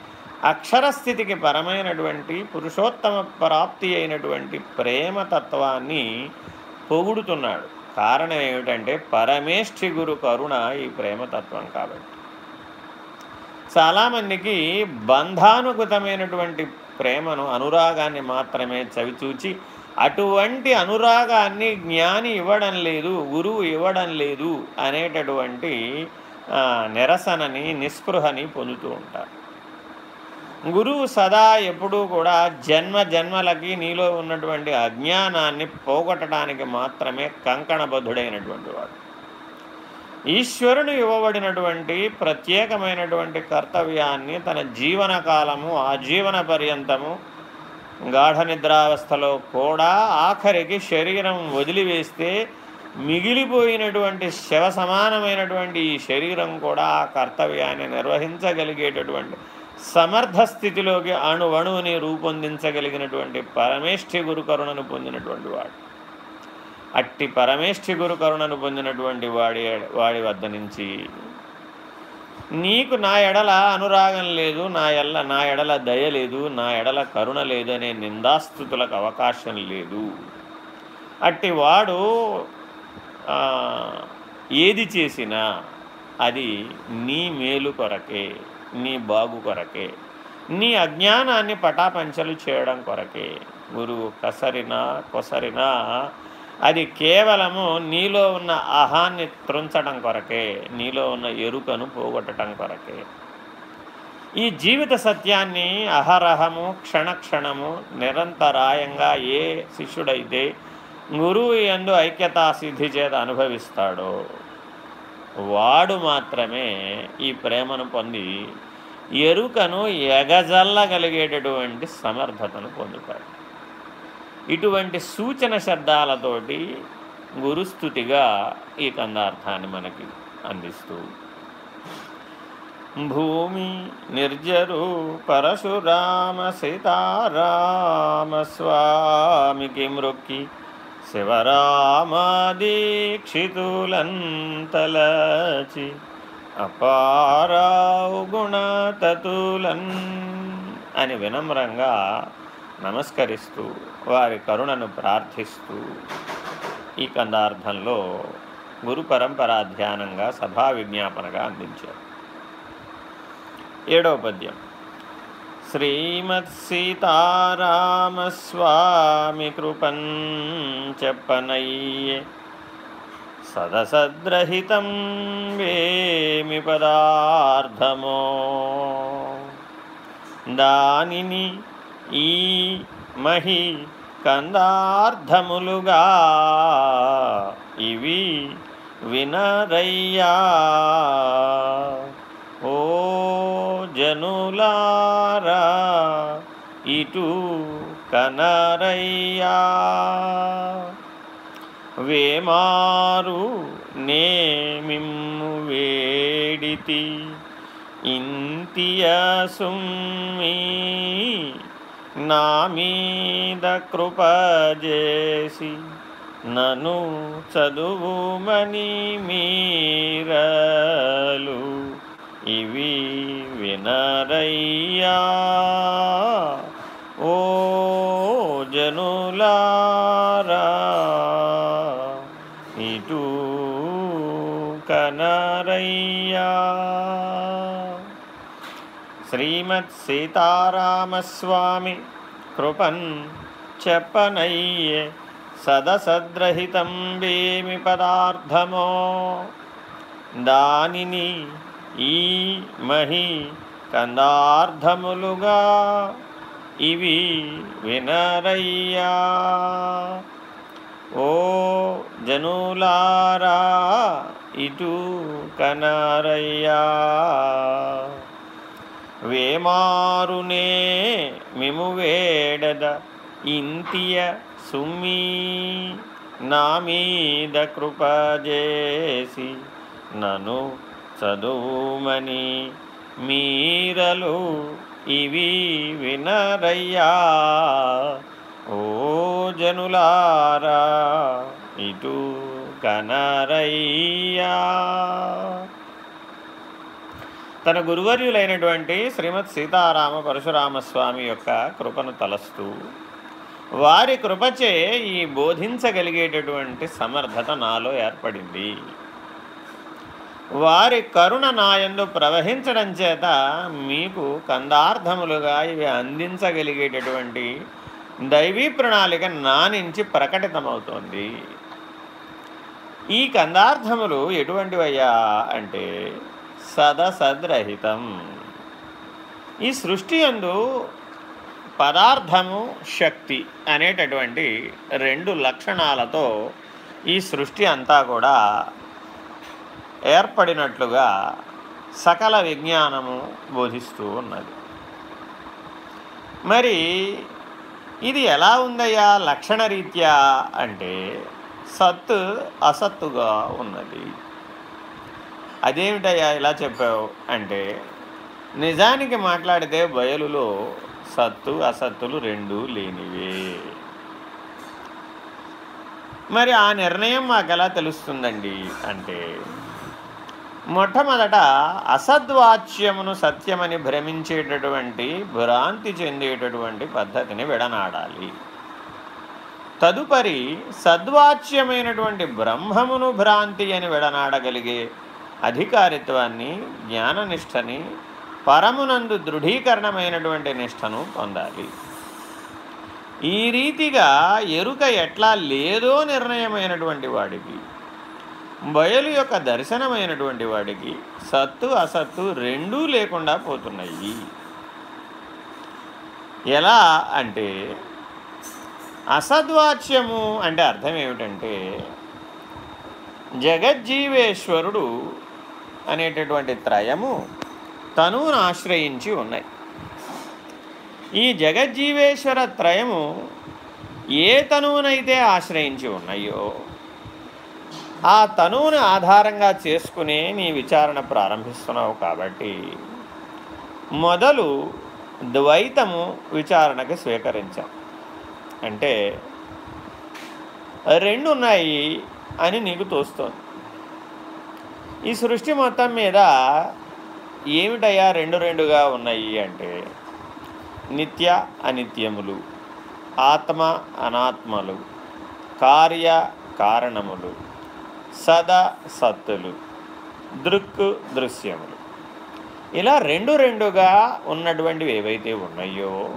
Speaker 1: అక్షరస్థితికి పరమైనటువంటి పురుషోత్తమ ప్రాప్తి అయినటువంటి ప్రేమతత్వాన్ని పొగుడుతున్నాడు. కారణం ఏమిటంటే పరమేష్ఠి గురు కరుణ ఈ ప్రేమతత్వం కాబట్టి. చాలామందికి బంధానుగతమైనటువంటి ప్రేమను అనురాగాన్ని మాత్రమే చవిచూచి అటువంటి అనురాగాన్ని జ్ఞాని ఇవ్వడం లేదు గురువు ఇవ్వడం లేదు అనేటటువంటి నిరసనని నిస్పృహని పొందుతూ ఉంటారు. గురువు సదా ఎప్పుడూ కూడా జన్మ జన్మలకి నీలో ఉన్నటువంటి అజ్ఞానాన్ని పోగొట్టడానికి మాత్రమే కంకణబద్ధుడైనటువంటి వాడు. ఈశ్వరుడు ఇవ్వబడినటువంటి ప్రత్యేకమైనటువంటి కర్తవ్యాన్ని తన జీవన కాలము ఆజీవన పర్యంతము గాఢ నిద్రావస్థలో కూడా ఆఖరికి శరీరం వదిలివేస్తే మిగిలిపోయినటువంటి శవ సమానమైనటువంటి ఈ శరీరం కూడా ఆ కర్తవ్యాన్ని నిర్వహించగలిగేటటువంటి సమర్థ స్థితిలోకి అణువణువుని రూపొందించగలిగినటువంటి పరమేష్ఠి గురు కరుణను పొందినటువంటి వాడు. అట్టి పరమేష్ఠి గురు కరుణను పొందినటువంటి వాడి వాడి వద్ద నుంచి నీకు నా ఎడల అనురాగం లేదు నా ఎల్ల నా ఎడల దయ లేదు నా ఎడల కరుణ లేదు అనే నిందాస్థుతులకు అవకాశం లేదు. అట్టి వాడు ఏది చేసినా అది నీ మేలు కొరకే నీ బాగు కొరకే నీ అజ్ఞానాన్ని పటాపంచలు చేయడం కొరకే. గురువు కసరినా కొసరినా అది కేవలము నీలో ఉన్న అహాన్ని త్రుంచడం కొరకే నీలో ఉన్న ఎరుకను పోగొట్టడం కొరకే. ఈ జీవిత సత్యాన్ని అహరహము క్షణక్షణము నిరంతరాయంగా ఏ శిష్యుడైతే గురువు ఎందు ఐక్యతా సిద్ధి చేత అనుభవిస్తాడో వాడు మాత్రమే ఈ ప్రేమను పొంది ఎరుకను ఎగజల్లగలిగేటటువంటి సమర్థతను పొందుతాడు. ఇటువంటి సూచన శబ్దాలతోటి గురుస్థుతిగా ఈ కందార్థాన్ని మనకి అందిస్తూ. భూమి నిర్జరు పరశురామ సీతారామ స్వామికి మృక్కి శివరామాదీక్షితులంతలచి అపారావు గుణతతులన్ అని వినమ్రంగా నమస్కరిస్తూ వారి కరుణను ప్రార్థిస్తూ ఈ కందార్థంలో గురు పరంపరా ధ్యానంగా సభా విజ్ఞాపనగా అందించారు. ఏడవ పద్యం. శ్రీమత్సీతారామస్వామి కృపన్ చెప్పనయ్యే సదసద్రహితం వేమి పదార్థమో దానిని ఈ మహి కందార్థములుగా ఇవి వినరయ్యా. ఓ జనులారా ఇటు కనరయ్యా. వేమారు నేమిమ్ము వేడితి ఇంతియ సుమ్మీ నా మీద కృపజేసి నను చదువుమని మీరలు. ఇవి వినరయ్యా. ఓ జనులారా ఇటు కనరయ్యా. శ్రీమత్ సీతారామస్వామి కృపన్ చెప్పనయ్యే సదసద్రహితం వేమి పదార్థమో. దానిని ఈ మహి కందార్థములుగా ఇవి వినరయ్యా. ఓ జనులారా ఇటు కనరయ్యా. వేమారునే మిము వేడద ఇంతియ సుమ్మీ నా మీద కృపజేసి నను చదువుమని మీరలు ఇవి వినరయ్యా. ఓ జనులారా ఇటు కనరయ్యా. తన గురువర్యులైనటువంటి శ్రీమద్ సీతారామ పరశురామస్వామి యొక్క కృపను తలస్తూ వారి కృపచే ఈ బోధించగలిగేటటువంటి సమర్థత నాలో ఏర్పడింది. వారి కరుణ నాయందు ప్రవహించడం చేత మీకు కందార్థములుగా ఇవి అందించగలిగేటటువంటి దైవీ ప్రణాళిక నా నుంచి ప్రకటితమవుతోంది. ఈ కందార్థములు ఎటువంటివయ్యా అంటే సదసద్రహితం. ఈ సృష్టి ఎందు పదార్థము శక్తి అనేటటువంటి రెండు లక్షణాలతో ఈ సృష్టి అంతా కూడా ఏర్పడినట్లుగా సకల విజ్ఞానము బోధిస్తూ ఉన్నది. మరి ఇది ఎలా ఉందయ్యా? లక్షణరీత్యా అంటే సత్తు అసత్తుగా ఉన్నది. అదేమిటయ్యా ఇలా చెప్పావు అంటే నిజానికి మాట్లాడితే బయలులో సత్తు అసత్తులు రెండూ లేనివే. మరి ఆ నిర్ణయం మాకు ఎలా తెలుస్తుందండి అంటే మొట్టమొదట అసద్వాచ్యమును సత్యమని భ్రమించేటటువంటి భ్రాంతి చెందేటటువంటి పద్ధతిని విడనాడాలి. తదుపరి సద్వాచ్యమైనటువంటి బ్రహ్మమును భ్రాంతి అని విడనాడగలిగే అధికారిత్వాన్ని జ్ఞాననిష్టని పరమునందు దృఢీకరణమైనటువంటి నిష్టను పొందాలి. ఈ రీతిగా ఎరుక ఎట్లా లేదో నిర్ణయమైనటువంటి వాడికి బయలు యొక్క దర్శనమైనటువంటి వాడికి సత్తు అసత్తు రెండూ లేకుండా పోతున్నాయి. ఎలా అంటే అసద్వాచ్యము అంటే అర్థం ఏమిటంటే జగజ్జీవేశ్వరుడు అనేటటువంటి త్రయము తనువును ఆశ్రయించి ఉన్నాయి ఈ జగజ్జీవేశ్వర త్రయము ఏ తనువునైతే ఆశ్రయించి ఉన్నాయో ఆ తనువును ఆధారంగా చేసుకునే నీ విచారణ ప్రారంభిస్తున్నావు కాబట్టి మొదలు ద్వైతము విచారణకి స్వీకరించాం అంటే రెండు ఉన్నాయి అని నీకు తోస్తోంది. ఈ సృష్టి మొత్తం మీద ఏమిటయ్యా రెండు రెండుగా ఉన్నాయి అంటే నిత్య అనిత్యములు ఆత్మ అనాత్మలు కార్య కారణములు సద సత్తులు దృక్ దృశ్యములు. ఇలా రెండు రెండుగా ఉన్నటువంటివి ఏవైతే ఉన్నాయో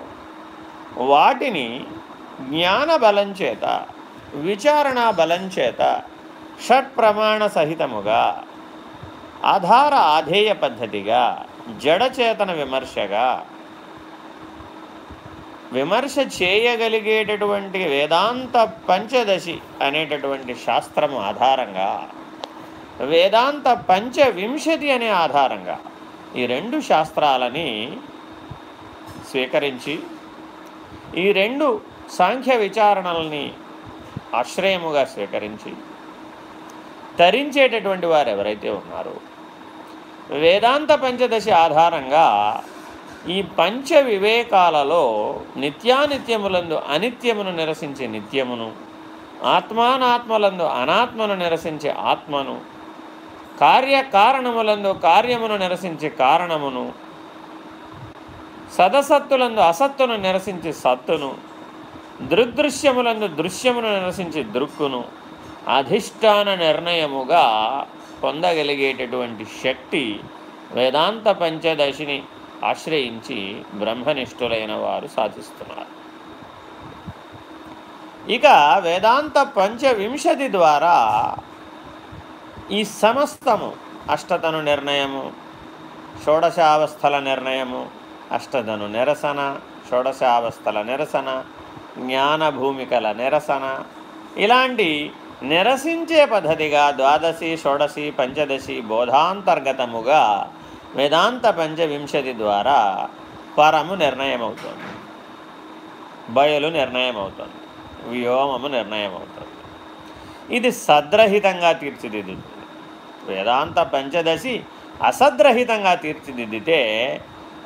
Speaker 1: వాటిని జ్ఞాన బలం చేత విచారణ బలం చేత షట్ ప్రమాణ సహితముగా ఆధార ఆధేయ పద్ధతిగా జడచేతన విమర్శగా విమర్శ చేయగలిగేటటువంటి వేదాంత పంచదశి అనేటటువంటి శాస్త్రము ఆధారంగా వేదాంత పంచవింశతి అనే ఆధారంగా ఈ రెండు శాస్త్రాలని స్వీకరించి ఈ రెండు సాంఖ్య విచారణల్ని ఆశ్రయముగా స్వీకరించి తరించేటటువంటి వారు ఎవరైతే ఉన్నారో వేదాంత పంచదశి ఆధారంగా ఈ పంచ వివేకాలలో నిత్యానిత్యములందు అనిత్యమును నిరసించే నిత్యమును ఆత్మానాత్మలందు అనాత్మను నిరసించే ఆత్మను కార్యకారణములందు కార్యమును నిరసించే కారణమును సదసత్తులందు అసత్తును నిరసించే సత్తును దృగ్దృశ్యములందు దృశ్యమును నిరసించే దృక్కును అధిష్టాన నిర్ణయముగా పొందగలిగేటటువంటి శక్తి వేదాంత పంచదశిని ఆశ్రయించి బ్రహ్మనిష్ఠులైన వారు సాధిస్తున్నారు. ఇక వేదాంత పంచవింశతి ద్వారా ఈ సమస్తము అష్టతను నిర్ణయము షోడశావస్థల నిర్ణయము అష్టతను నిరసన షోడశావస్థల నిరసన జ్ఞానభూమికల నిరసన ఇలాంటి నిరసించే పద్ధతిగా ద్వాదశి షోడశి పంచదశి బోధాంతర్గతముగా వేదాంత పంచవింశతి ద్వారా పరము నిర్ణయమవుతుంది. బయలు నిర్ణయం అవుతుంది వ్యోమము నిర్ణయమవుతుంది. ఇది సద్రహితంగా తీర్చిదిద్దుతుంది. వేదాంత పంచదశి అసద్రహితంగా తీర్చిదిద్దితే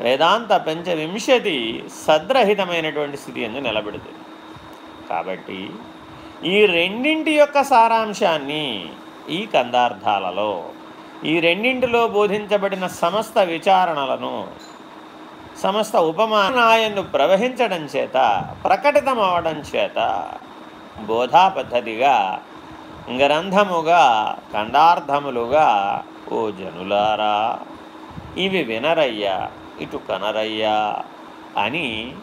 Speaker 1: వేదాంత పంచవింశతి సద్రహితమైనటువంటి స్థితి ఎందు నిలబెడుతుంది. కాబట్టి ఈ రెండింటి యొక్క సారాంశాన్ని ఈ కందార్థాలలో ఈ రెండింటిలో బోధించబడిన సమస్త విచారణలను సమస్త ఉపమానాయను ప్రవహించడం చేత ప్రకటితమవడం చేత బోధా పద్ధతిగా గ్రంథముగా కండార్థములుగా ఓ జనులారా ఇవి వినరయ్యా ఇటు కనరయ్యా అని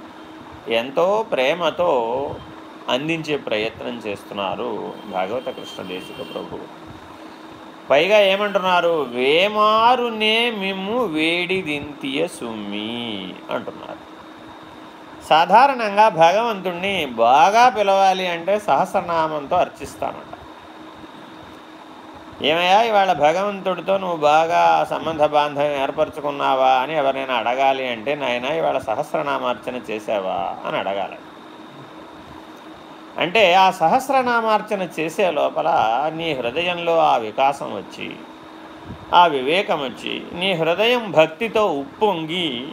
Speaker 1: ఎంతో ప్రేమతో అందించే ప్రయత్నం చేస్తున్నారు భాగవత కృష్ణ దేశిక ప్రభువు పైగా ఏమంటున్నారు? వేమారునే మిమ్ము వేడి దింతియ సుమ్మి అంటున్నారు. సాధారణంగా భగవంతుణ్ణి బాగా పిలవాలి అంటే సహస్రనామంతో అర్చిస్తామంట ఏమయ్యా ఇవాళ భగవంతుడితో నువ్వు బాగా సంబంధ బాంధవ్యం ఏర్పరచుకున్నావా అని ఎవరైనా అడగాలి అంటే నాయన ఇవాళ సహస్రనామార్చన చేసావా అని అడగాలి అంటే ఆ సహస్రనామార్చన చేసే లోపల నీ హృదయంలో ఆ వికాసం వచ్చి ఆ వివేకం వచ్చి నీ హృదయం భక్తితో ఉప్పొంగి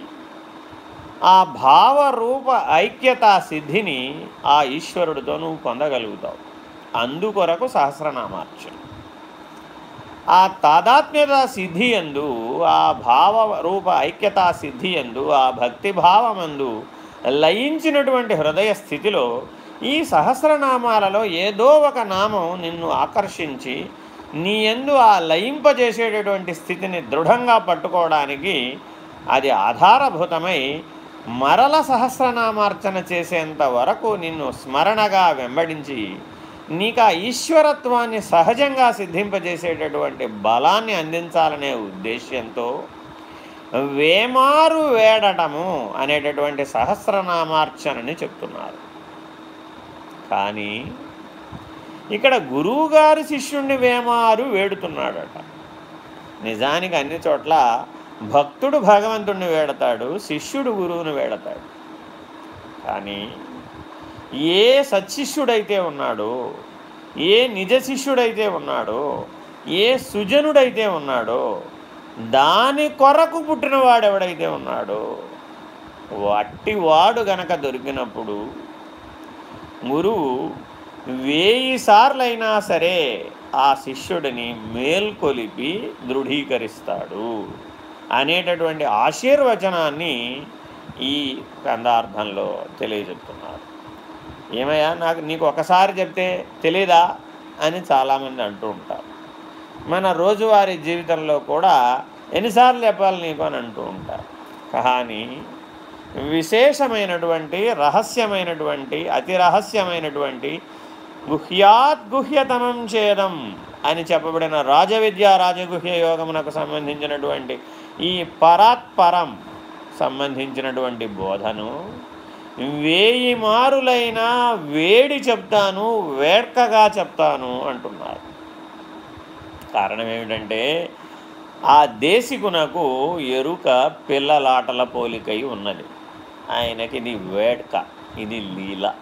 Speaker 1: ఆ భావరూప ఐక్యతా సిద్ధిని ఆ ఈశ్వరుడితో నువ్వు పొందగలుగుతావు. అందుకొరకు సహస్రనామార్చన. ఆ తాదాత్మ్యత సిద్ధి ఎందు ఆ భావ రూప ఐక్యతా సిద్ధి ఎందు ఆ భక్తిభావమందు లయించినటువంటి హృదయ స్థితిలో ఈ సహస్రనామాలలో ఏదో ఒక నామం నిన్ను ఆకర్షించి నీ ఎందు ఆ లయింపజేసేటటువంటి స్థితిని దృఢంగా పట్టుకోవడానికి అది ఆధారభూతమై మరల సహస్రనామార్చన చేసేంత వరకు నిన్ను స్మరణగా వెంబడించి నీకు ఆ ఈశ్వరత్వాన్ని సహజంగా సిద్ధింపజేసేటటువంటి బలాన్ని అందించాలనే ఉద్దేశ్యంతో వేమారు వేడటము అనేటటువంటి సహస్రనామార్చనని చెప్తున్నారు. కానీ ఇక్కడ గురువుగారు శిష్యుణ్ణి వేమారు వేడుతున్నాడట. నిజానికి అన్ని చోట్ల భక్తుడు భగవంతుణ్ణి వేడతాడు శిష్యుడు గురువుని వేడతాడు. కానీ ఏ సత్శిష్యుడైతే ఉన్నాడో ఏ నిజ శిష్యుడైతే ఉన్నాడో ఏ సుజనుడైతే ఉన్నాడో దాని కొరకు పుట్టినవాడెవడైతే ఉన్నాడో వట్టివాడు గనక దొరికినప్పుడు గురువు వేయి సార్లైనా సరే ఆ శిష్యుడిని మేల్కొలిపి దృఢీకరిస్తాడు అనేటటువంటి ఆశీర్వచనాన్ని ఈ కందార్థంలో తెలియజెప్తున్నారు. ఏమయ్యా నాకు నీకు ఒకసారి చెప్తే తెలీదా అని చాలామంది అంటూ ఉంటారు. మన రోజువారీ జీవితంలో కూడా ఎన్నిసార్లు చెప్పాలి నీకు అని అంటూ ఉంటారు. కానీ విశేషమైనటువంటి రహస్యమైనటువంటి అతి రహస్యమైనటువంటి గుహ్యాత్ గుహ్యతమం చేదం అని చెప్పబడిన రాజవిద్య రాజగుహ్య యోగమునకు సంబంధించినటువంటి ఈ పరాత్పరం సంబంధించినటువంటి బోధను వేయి మారులైన వేడి చెప్తాను వేడ్కగా చెప్తాను అంటున్నారు. కారణం ఏమిటంటే ఆ దేశికునకు ఎరుక పిల్లలాటల పోలికై ఉన్నది. ఆయనకి ఇది వేడ్క ఇది లీల.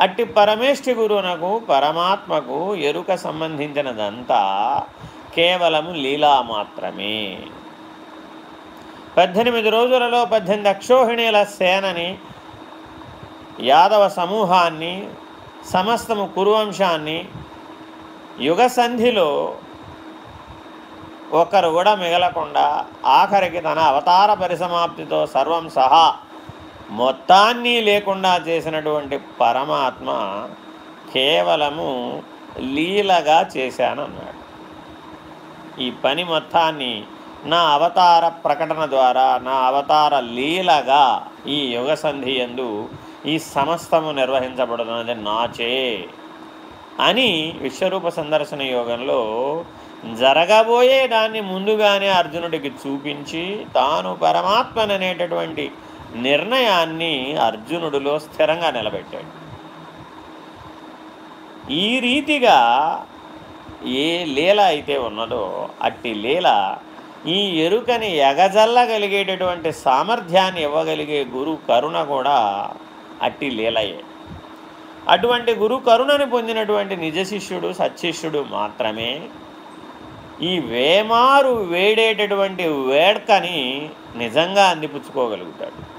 Speaker 1: అట్టి పరమేష్ఠి గురువునకు పరమాత్మకు ఎరుక సంబంధించినదంతా కేవలము లీలా మాత్రమే. పద్దెనిమిది రోజులలో పద్దెనిమిది అక్షోహిణీల సేనని యాదవ సమూహాన్ని సమస్తము కురువంశాన్ని యుగసంధిలో ఒకరు కూడా మిగలకుండా ఆఖరికి తన అవతార పరిసమాప్తితో సర్వం సహా మొత్తాన్ని లేకుండా చేసినటువంటి పరమాత్మ కేవలము లీలగా చేశానన్నాడు. ఈ పని మొత్తాన్ని నా అవతార ప్రకటన ద్వారా నా అవతార లీలగా ఈ యుగ సంధి ఎందు ఈ సమస్తము నిర్వహించబడుతున్నది నాచే అని విశ్వరూప సందర్శన యోగంలో జరగబోయే దాన్ని ముందుగానే అర్జునుడికి చూపించి తాను పరమాత్మననేటటువంటి నిర్ణయాన్ని అర్జునుడిలో స్థిరంగా నిలబెట్టాడు. ఈ రీతిగా ఏ లీల అయితే ఉన్నదో అట్టి లీల ఈ ఎరుకని ఎగజల్లగలిగేటటువంటి సామర్థ్యాన్ని ఇవ్వగలిగే గురు కరుణ కూడా అట్టి లీలయే. అటువంటి గురు కరుణని పొందినటువంటి నిజ శిష్యుడు సత్శిష్యుడు మాత్రమే ఈ వేమారు వేడేటటువంటి వేడ్కని నిజంగా అందిపుచ్చుకోగలుగుతాడు.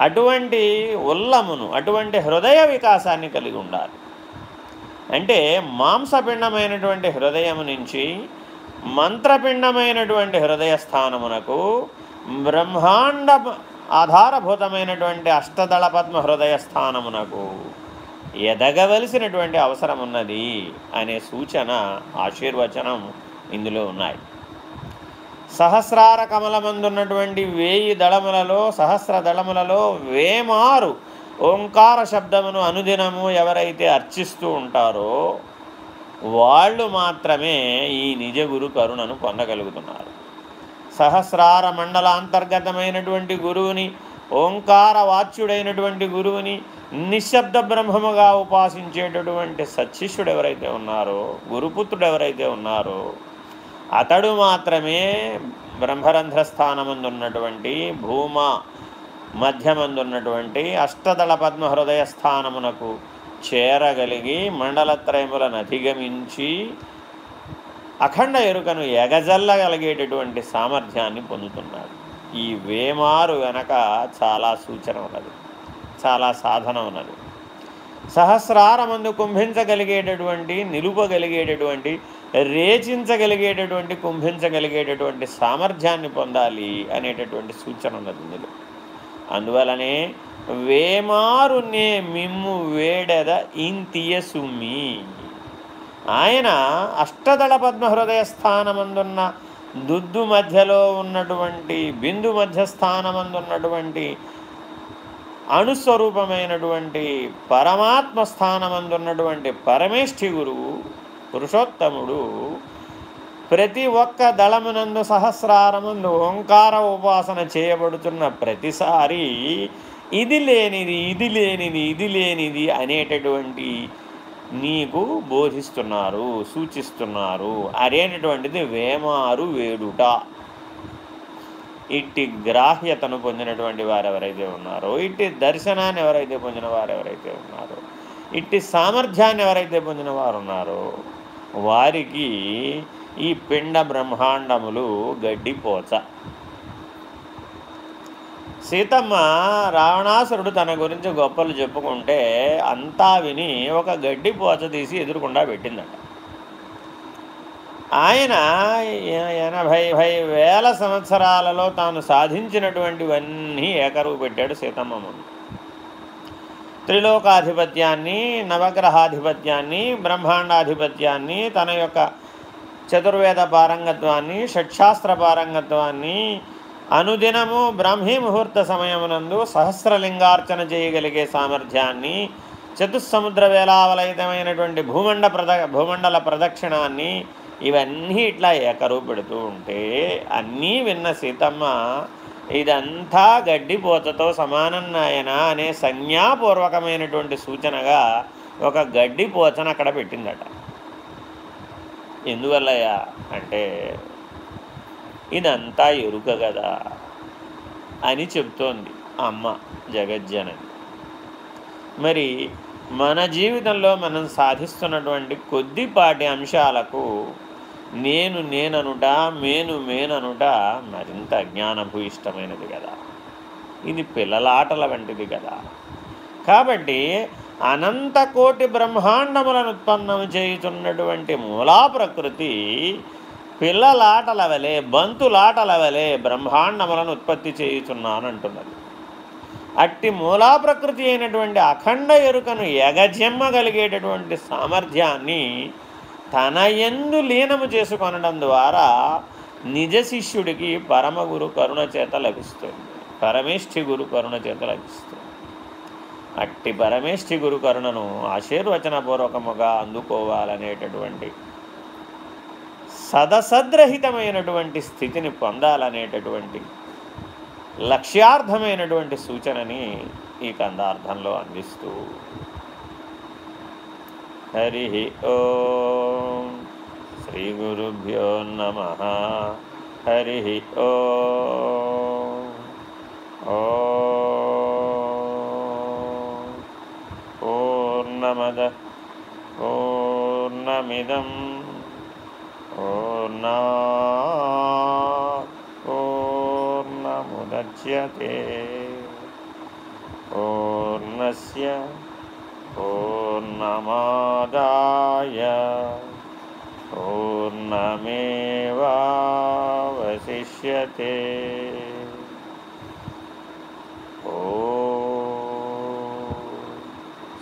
Speaker 1: అటువంటి ఉల్లమును అటువంటి హృదయ వికాసాన్ని కలిగి ఉండాలి. అంటే మాంసపిండమైనటువంటి హృదయము నుంచి మంత్రపిండమైనటువంటి హృదయ స్థానమునకు బ్రహ్మాండ ఆధారభూతమైనటువంటి అష్టదళపద్మ హృదయ స్థానమునకు ఎదగవలసినటువంటి అవసరం ఉన్నది అనే సూచన ఆశీర్వచనం ఇందులో ఉన్నాయి. సహస్రార కమలమందున్నటువంటి వేయి దళములలో సహస్ర దళములలో వేమారు ఓంకార శబ్దమును అనుదినము ఎవరైతే అర్చిస్తూ ఉంటారో వాళ్ళు మాత్రమే ఈ నిజ గురు కరుణను పొందగలుగుతున్నారు. సహస్రార మండల అంతర్గతమైనటువంటి గురువుని ఓంకార వాచ్యుడైనటువంటి గురువుని నిశ్శబ్ద బ్రహ్మముగా ఉపాసించేటటువంటి సత్శిష్యుడు ఎవరైతే ఉన్నారో గురుపుత్రుడు ఎవరైతే ఉన్నారో అతడు మాత్రమే బ్రహ్మరంధ్ర స్థానమందున్నటువంటి భూమ మధ్యమందున్నటువంటి అష్టదళ పద్మ హృదయ స్థానమునకు చేరగలిగి మండలత్రయములను అధిగమించి అఖండ ఎరుకను ఎగజల్లగలిగేటటువంటి సామర్థ్యాన్ని పొందుతున్నాడు. ఈ వేమారు వెనక చాలా సూచన ఉన్నది చాలా సాధన ఉన్నది. సహస్రారమందు కుంభించగలిగేటటువంటి నిలుపగలిగేటటువంటి రేచించగలిగేటటువంటి కుంభించగలిగేటటువంటి సామర్థ్యాన్ని పొందాలి అనేటటువంటి సూచన ఉన్నది ఇందులో. అందువలనే వేమారునే మిమ్ము వేడెద ఇంతియ సుమ్మి ఆయన అష్టదళ పద్మ హృదయ స్థానమందున్న దుద్దు మధ్యలో ఉన్నటువంటి బిందు మధ్య స్థానమందున్నటువంటి అణుస్వరూపమైనటువంటి పరమాత్మ స్థానమందున్నటువంటి పరమేష్ఠి గురువు పురుషోత్తముడు ప్రతి ఒక్క దళమునందు సహస్రారముందు ఓంకార ఉపాసన చేయబడుతున్న ప్రతిసారి ఇది లేనిది ఇది లేనిది ఇది లేనిది అనేటటువంటి నీకు బోధిస్తున్నారు సూచిస్తున్నారు. అనేటటువంటిది వేమారు వేడుట. ఇట్టి గ్రాహ్యతను పొందినటువంటి వారు ఎవరైతే ఉన్నారో ఇట్టి దర్శనాన్ని ఎవరైతే పొందిన వారు ఎవరైతే ఉన్నారో ఇట్టి సామర్థ్యాన్ని ఎవరైతే పొందిన వారు ఉన్నారో వారికి ఈ పిండ బ్రహ్మాండములు గడ్డిపోచ. సీతమ్మ రావణాసురుడు తన గురించి గొప్పలు చెప్పుకుంటే అంతా విని ఒక గడ్డి పోచ తీసి ఎదురుకుండా పెట్టిందట. ఆయన ఎనభై భై వేల సంవత్సరాలలో తాను సాధించినటువంటివన్నీ ఏకరువు పెట్టాడు సీతమ్మ ముందు. త్రిలోకాధిపత్యాన్ని నవగ్రహాధిపత్యాన్ని బ్రహ్మాండాధిపత్యాన్ని తన యొక్క చతుర్వేద పారంగత్వాన్ని షట్శాస్త్ర పారంగత్వాన్ని అనుదినము బ్రాహ్మీ ముహూర్త సమయమునందు సహస్రలింగార్చన చేయగలిగే సామర్థ్యాన్ని చతుస్సముద్ర వేలావలయితమైనటువంటి భూమండ ప్రద భూమండల ప్రదక్షిణాన్ని ఇవన్నీ ఇట్లా ఏకరువు పెడుతూ ఉంటే అన్నీ విన్న సీతమ్మ ఇదంతా గడ్డిపోతతో సమానన్నాయన అనే సంజ్ఞాపూర్వకమైనటువంటి సూచనగా ఒక గడ్డిపోచను అక్కడ పెట్టిందట. ఎందువల్లయ్యా అంటే ఇదంతా ఎరుక కదా అని చెప్తోంది అమ్మ జగజ్జనని. మరి మన జీవితంలో మనం సాధిస్తున్నటువంటి కొద్దిపాటి అంశాలకు నేను నేననుట మేను మేననుట మరింత అజ్ఞానభూయిష్టమైనది కదా. ఇది పిల్లలాటల వంటిది కదా. కాబట్టి అనంత కోటి బ్రహ్మాండములను ఉత్పన్నం చేయుతున్నటువంటి మూలా ప్రకృతి పిల్లలాటల బంతులాటలవలే బంతులాటల వలె బ్రహ్మాండములను ఉత్పత్తి చేయుచున్నానంటున్నది. అట్టి మూలా ప్రకృతి అయినటువంటి అఖండ ఎరుకను ఎగజెమ్మగలిగేటటువంటి సామర్థ్యాన్ని తన ఎందు లీనము చేసుకొనడం ద్వారా నిజ శిష్యుడికి పరమగురు కరుణ చేత లభిస్తుంది. పరమేష్ఠి గురు కరుణ చేత లభిస్తుంది. అట్టి పరమేష్ఠి గురు కరుణను ఆశీర్వచనపూర్వకముగా అందుకోవాలనేటటువంటి సదసద్రహితమైనటువంటి స్థితిని పొందాలనేటటువంటి లక్ష్యార్థమైనటువంటి సూచనని ఈ కందార్థంలో అందిస్తూ హరి ఓం శ్రీ గురుభ్యో నమ. హరి ఓ పూర్ణమద పూర్ణమిదం పూర్ణా పూర్ణముద్యతే పూర్ణస్ పూర్ణమాదాయ పూర్ణమేవాశిష్యే ఓ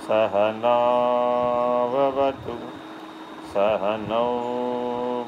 Speaker 1: सहनावतु सहनौ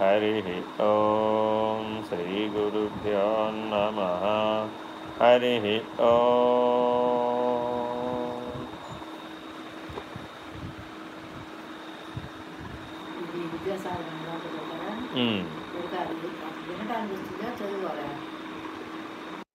Speaker 1: హరి ఓం శ్రీ గురుభ్యో నమ హరి ఓం